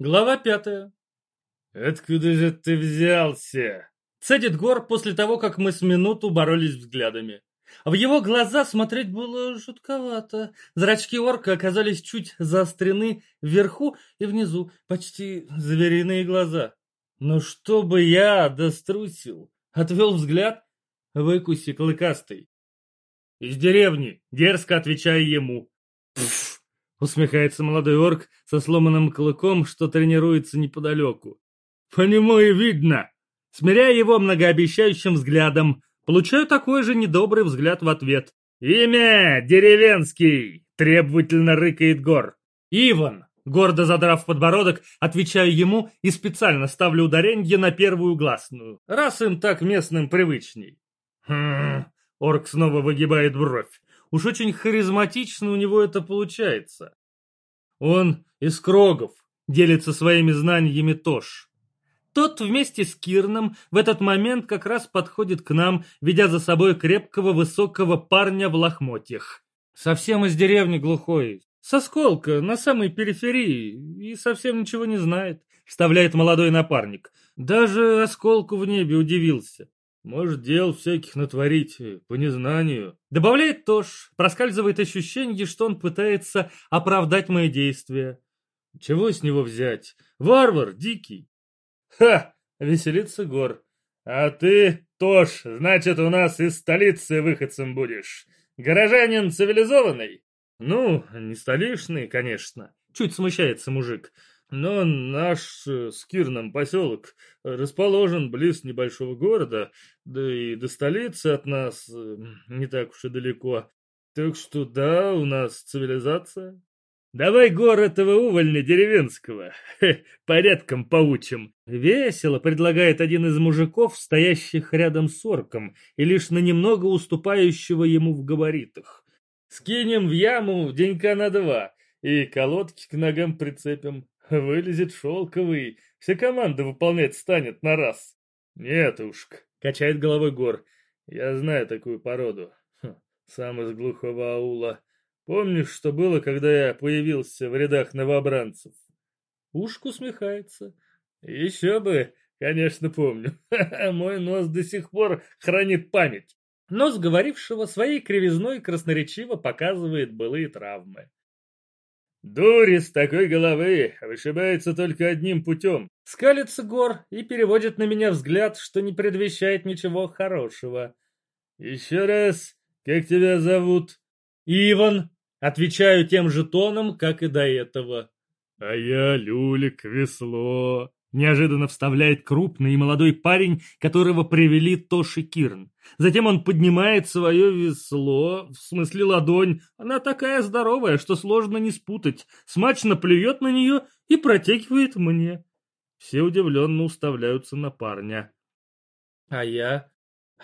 Глава пятая. «Откуда же ты взялся?» Цедит Гор после того, как мы с минуту боролись взглядами. В его глаза смотреть было жутковато. Зрачки орка оказались чуть заострены вверху и внизу, почти звериные глаза. Но чтобы я дострусил, отвел взгляд, выкуси клыкастый. «Из деревни», — дерзко отвечая ему. «Пф!» — усмехается молодой орк со сломанным клыком, что тренируется неподалеку. «По нему и видно!» Смиряя его многообещающим взглядом, получаю такой же недобрый взгляд в ответ. «Имя деревенский!» — требовательно рыкает Гор. «Иван!» — гордо задрав подбородок, отвечаю ему и специально ставлю ударенье на первую гласную, раз им так местным привычней. «Хм...» — орк снова выгибает бровь. Уж очень харизматично у него это получается. Он из Крогов, делится своими знаниями Тош. Тот вместе с Кирном в этот момент как раз подходит к нам, ведя за собой крепкого высокого парня в лохмотьях. Совсем из деревни глухой, с осколка, на самой периферии, и совсем ничего не знает, вставляет молодой напарник. Даже осколку в небе удивился. Может, дел всяких натворить э, по незнанию. Добавляет Тош, проскальзывает ощущение, что он пытается оправдать мои действия. Чего с него взять? Варвар, дикий. Ха! Веселится Гор. А ты, Тош, значит, у нас из столицы выходцем будешь. Горожанин цивилизованный? Ну, не столичный, конечно. Чуть смущается мужик. Но наш э, с Кирном поселок расположен близ небольшого города, да и до столицы от нас э, не так уж и далеко. Так что да, у нас цивилизация. Давай гор этого увольня деревенского, Хе, порядком поучим. Весело предлагает один из мужиков, стоящих рядом с орком, и лишь на немного уступающего ему в габаритах. Скинем в яму денька на два, и колодки к ногам прицепим. Вылезет шелковый, вся команда выполнять станет на раз. Нет уж, качает головой Гор. Я знаю такую породу. Хм, сам из глухого аула. Помнишь, что было, когда я появился в рядах новобранцев? Ушку усмехается. Еще бы, конечно, помню. Мой нос до сих пор хранит память. Нос говорившего своей кривизной красноречиво показывает былые травмы. Дури с такой головы вышибается только одним путем. Скалится гор и переводит на меня взгляд, что не предвещает ничего хорошего. Еще раз, как тебя зовут? Иван. Отвечаю тем же тоном, как и до этого. А я Люлик Весло. Неожиданно вставляет крупный и молодой парень, которого привели Тоши Кирн. Затем он поднимает свое весло, в смысле ладонь. Она такая здоровая, что сложно не спутать. Смачно плюет на нее и протягивает мне. Все удивленно уставляются на парня. А я?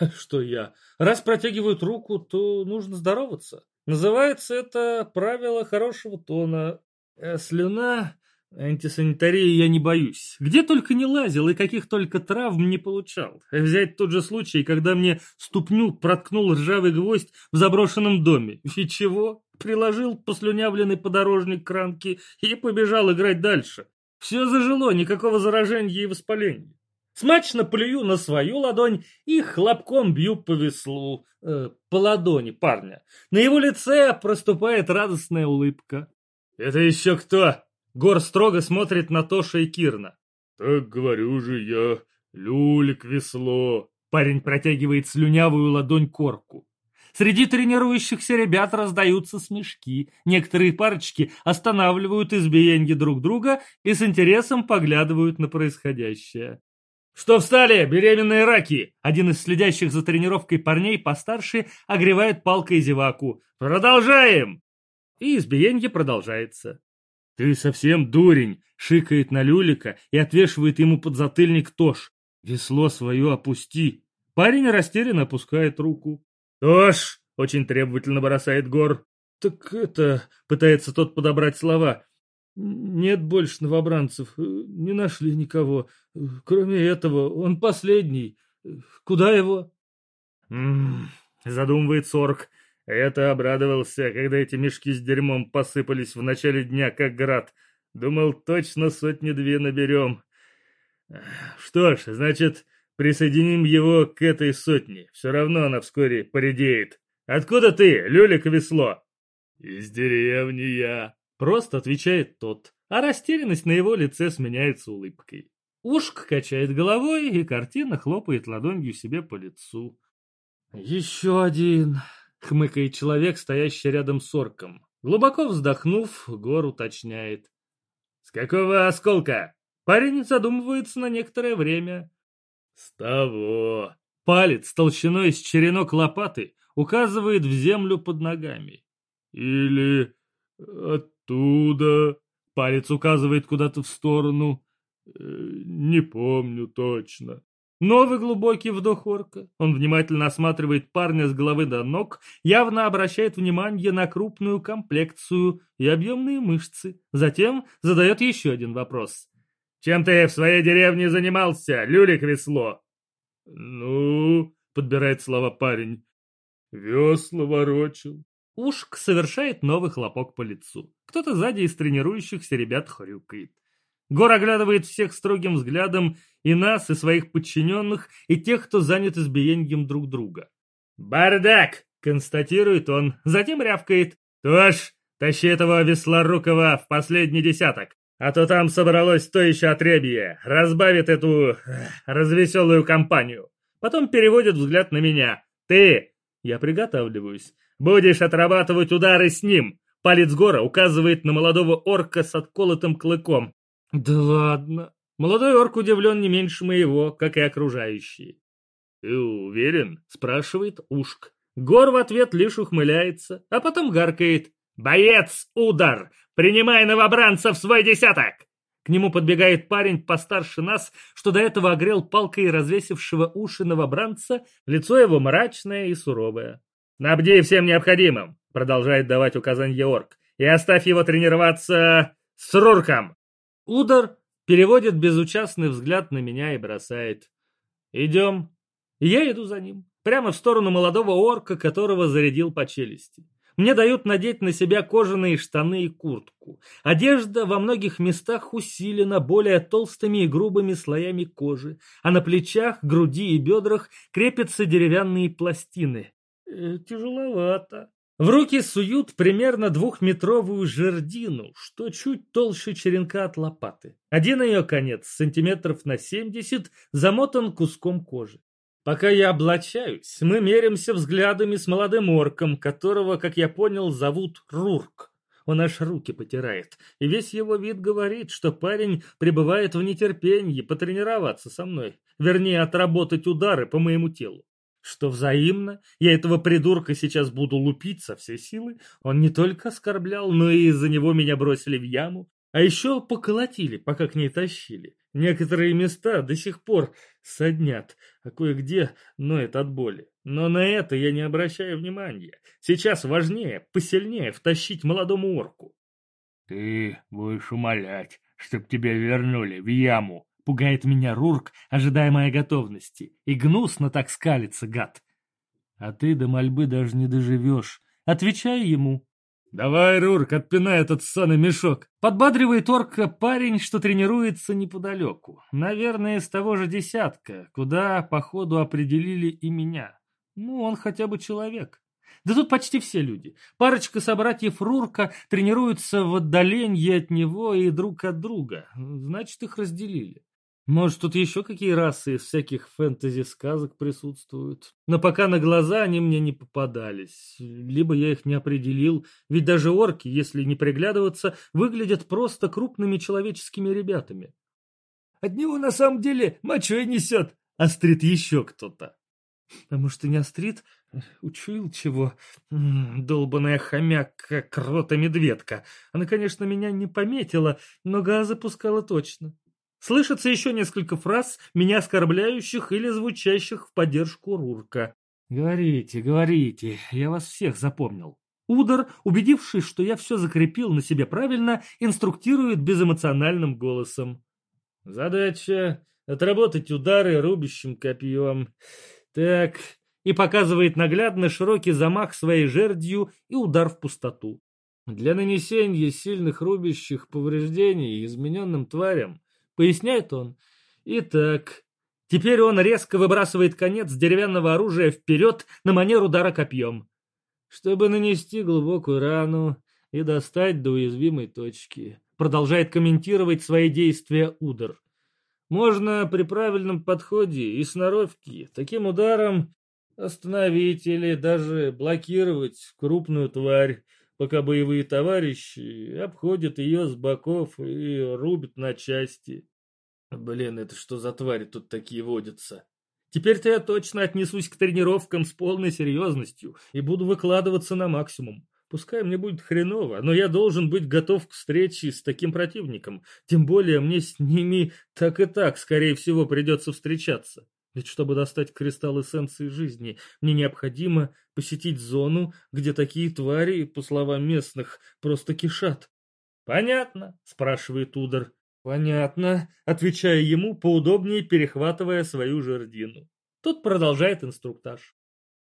Что я? Раз протягивают руку, то нужно здороваться. Называется это правило хорошего тона. Э, слюна... Антисанитарии я не боюсь. Где только не лазил и каких только травм не получал. Взять тот же случай, когда мне ступню проткнул ржавый гвоздь в заброшенном доме. И чего? Приложил послюнявленный подорожник к ранке и побежал играть дальше. Все зажило, никакого заражения и воспаления. Смачно плюю на свою ладонь и хлопком бью по веслу, э, по ладони парня. На его лице проступает радостная улыбка. «Это еще кто?» Гор строго смотрит на Тоша и Кирна. «Так говорю же я, люлик весло». Парень протягивает слюнявую ладонь корку. Среди тренирующихся ребят раздаются смешки. Некоторые парочки останавливают избиенье друг друга и с интересом поглядывают на происходящее. «Что встали, беременные раки?» Один из следящих за тренировкой парней постарше огревает палкой зеваку. «Продолжаем!» И избиенье продолжается. «Ты совсем дурень!» — шикает на Люлика и отвешивает ему подзатыльник Тош. «Весло свое опусти!» Парень растерянно опускает руку. «Тош!» — очень требовательно бросает Гор. «Так это...» — пытается тот подобрать слова. «Нет больше новобранцев. Не нашли никого. Кроме этого, он последний. Куда его?» «М-м-м», задумывает Сорк. Это обрадовался, когда эти мешки с дерьмом посыпались в начале дня, как град. Думал, точно сотни-две наберем. Что ж, значит, присоединим его к этой сотне. Все равно она вскоре поредеет. Откуда ты, Люлик Весло? Из деревни я. Просто отвечает тот, а растерянность на его лице сменяется улыбкой. Ушк качает головой и картина хлопает ладонью себе по лицу. «Еще один!» — хмыкает человек, стоящий рядом с орком. Глубоко вздохнув, Гор уточняет. «С какого осколка?» Парень задумывается на некоторое время. «С того!» Палец толщиной с черенок лопаты указывает в землю под ногами. «Или оттуда?» Палец указывает куда-то в сторону. Э, «Не помню точно». Новый глубокий вдох орка. Он внимательно осматривает парня с головы до ног, явно обращает внимание на крупную комплекцию и объемные мышцы. Затем задает еще один вопрос. «Чем ты в своей деревне занимался, Люлик Весло?» «Ну...» — подбирает слова парень. «Весла ворочил». Ушк совершает новый хлопок по лицу. Кто-то сзади из тренирующихся ребят хрюкает. Гор оглядывает всех строгим взглядом, и нас, и своих подчиненных, и тех, кто занят избиением друг друга. «Бардак!» — констатирует он, затем рявкает. «Туш, тащи этого веслорукого в последний десяток, а то там собралось то еще отребье, разбавит эту... развеселую компанию». Потом переводит взгляд на меня. «Ты!» Я приготавливаюсь. «Будешь отрабатывать удары с ним!» Палец Гора указывает на молодого орка с отколотым клыком. Да ладно. Молодой орк удивлен не меньше моего, как и окружающие. «Ты уверен?» — спрашивает Ушк. Гор в ответ лишь ухмыляется, а потом гаркает. «Боец, удар! Принимай новобранца в свой десяток!» К нему подбегает парень постарше нас, что до этого огрел палкой развесившего уши новобранца, лицо его мрачное и суровое. «Набди всем необходимым!» — продолжает давать указания орк. «И оставь его тренироваться с Рурком!» Удар переводит безучастный взгляд на меня и бросает. «Идем». я иду за ним, прямо в сторону молодого орка, которого зарядил по челюсти. Мне дают надеть на себя кожаные штаны и куртку. Одежда во многих местах усилена более толстыми и грубыми слоями кожи, а на плечах, груди и бедрах крепятся деревянные пластины. Э, тяжеловато. В руки суют примерно двухметровую жердину, что чуть толще черенка от лопаты. Один ее конец, сантиметров на семьдесят, замотан куском кожи. Пока я облачаюсь, мы меримся взглядами с молодым орком, которого, как я понял, зовут Рурк. Он аж руки потирает, и весь его вид говорит, что парень пребывает в нетерпении потренироваться со мной, вернее, отработать удары по моему телу что взаимно, я этого придурка сейчас буду лупить со всей силы. Он не только оскорблял, но и из-за него меня бросили в яму, а еще поколотили, пока к ней тащили. Некоторые места до сих пор соднят, а кое-где ноет от боли. Но на это я не обращаю внимания. Сейчас важнее, посильнее втащить молодому орку. «Ты будешь умолять, чтоб тебя вернули в яму», Пугает меня Рурк, ожидая моей готовности. И гнусно так скалится, гад. А ты до мольбы даже не доживешь. Отвечаю ему. «Давай, Рурк, отпинай этот ссаный мешок!» Подбадривает орка парень, что тренируется неподалеку. Наверное, из того же десятка, куда, походу, определили и меня. Ну, он хотя бы человек. Да тут почти все люди. Парочка собратьев Рурка тренируются в отдалении от него и друг от друга. Значит, их разделили. Может, тут еще какие расы из всяких фэнтези-сказок присутствуют. Но пока на глаза они мне не попадались. Либо я их не определил, ведь даже орки, если не приглядываться, выглядят просто крупными человеческими ребятами. От него на самом деле мочой несет, острит еще кто-то. А может, и не острит? Учуял чего? Долбаная хомяка, крота-медведка. Она, конечно, меня не пометила, но газы пускала точно. Слышится еще несколько фраз, меня оскорбляющих или звучащих в поддержку Рурка. «Говорите, говорите, я вас всех запомнил». Удар, убедившись, что я все закрепил на себе правильно, инструктирует безэмоциональным голосом. «Задача — отработать удары рубящим копьем. Так...» И показывает наглядно широкий замах своей жердью и удар в пустоту. Для нанесения сильных рубящих повреждений измененным тварям, поясняет он. Итак, теперь он резко выбрасывает конец деревянного оружия вперед на манер удара копьем, чтобы нанести глубокую рану и достать до уязвимой точки. Продолжает комментировать свои действия Удар. Можно при правильном подходе и сноровке таким ударом остановить или даже блокировать крупную тварь, пока боевые товарищи обходят ее с боков и рубят на части. Блин, это что за твари тут такие водятся? Теперь-то я точно отнесусь к тренировкам с полной серьезностью и буду выкладываться на максимум. Пускай мне будет хреново, но я должен быть готов к встрече с таким противником. Тем более мне с ними так и так, скорее всего, придется встречаться. Ведь чтобы достать кристалл эссенции жизни, мне необходимо посетить зону, где такие твари, по словам местных, просто кишат. «Понятно?» – спрашивает Удар. «Понятно», – отвечая ему, поудобнее перехватывая свою жердину. Тут продолжает инструктаж.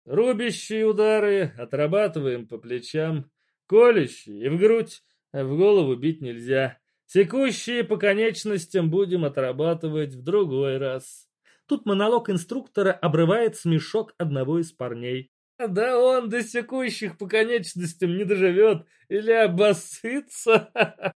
Рубящие удары отрабатываем по плечам, колющие и в грудь, а в голову бить нельзя. Секущие по конечностям будем отрабатывать в другой раз. Тут монолог инструктора обрывает смешок одного из парней. Да он до секущих по конечностям не доживет или обоссытся.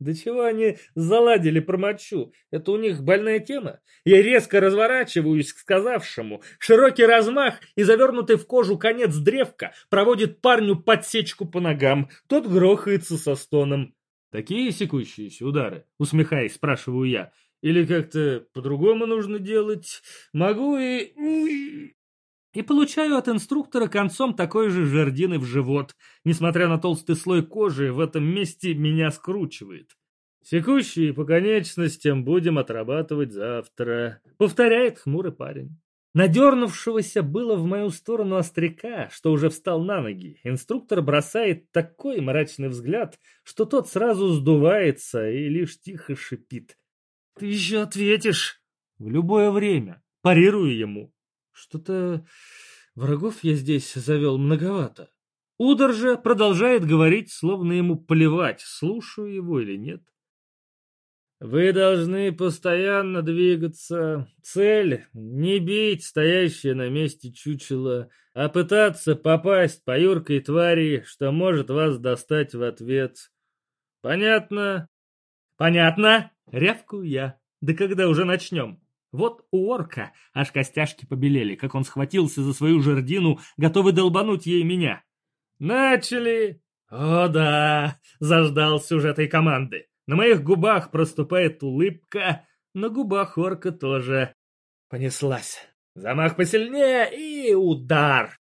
Да чего они заладили про мочу? Это у них больная тема? Я резко разворачиваюсь к сказавшему. Широкий размах и завернутый в кожу конец древка проводит парню подсечку по ногам. Тот грохается со стоном. Такие секущиеся удары? Усмехаясь, спрашиваю я. Или как-то по-другому нужно делать? Могу и и получаю от инструктора концом такой же жердины в живот. Несмотря на толстый слой кожи, в этом месте меня скручивает. Секущие по конечностям будем отрабатывать завтра, повторяет хмурый парень. Надернувшегося было в мою сторону остряка, что уже встал на ноги. Инструктор бросает такой мрачный взгляд, что тот сразу сдувается и лишь тихо шипит. «Ты еще ответишь!» «В любое время!» Парирую ему. Что-то врагов я здесь завел многовато. Удар же продолжает говорить, словно ему плевать, слушаю его или нет. Вы должны постоянно двигаться. Цель — не бить стоящее на месте чучело, а пытаться попасть по юркой твари, что может вас достать в ответ. Понятно? Понятно? Рявкую я. Да когда уже начнем? Вот у орка аж костяшки побелели, как он схватился за свою жердину, готовый долбануть ей меня. «Начали!» «О да!» — заждал сюжет этой команды. На моих губах проступает улыбка, на губах орка тоже. Понеслась. Замах посильнее и удар.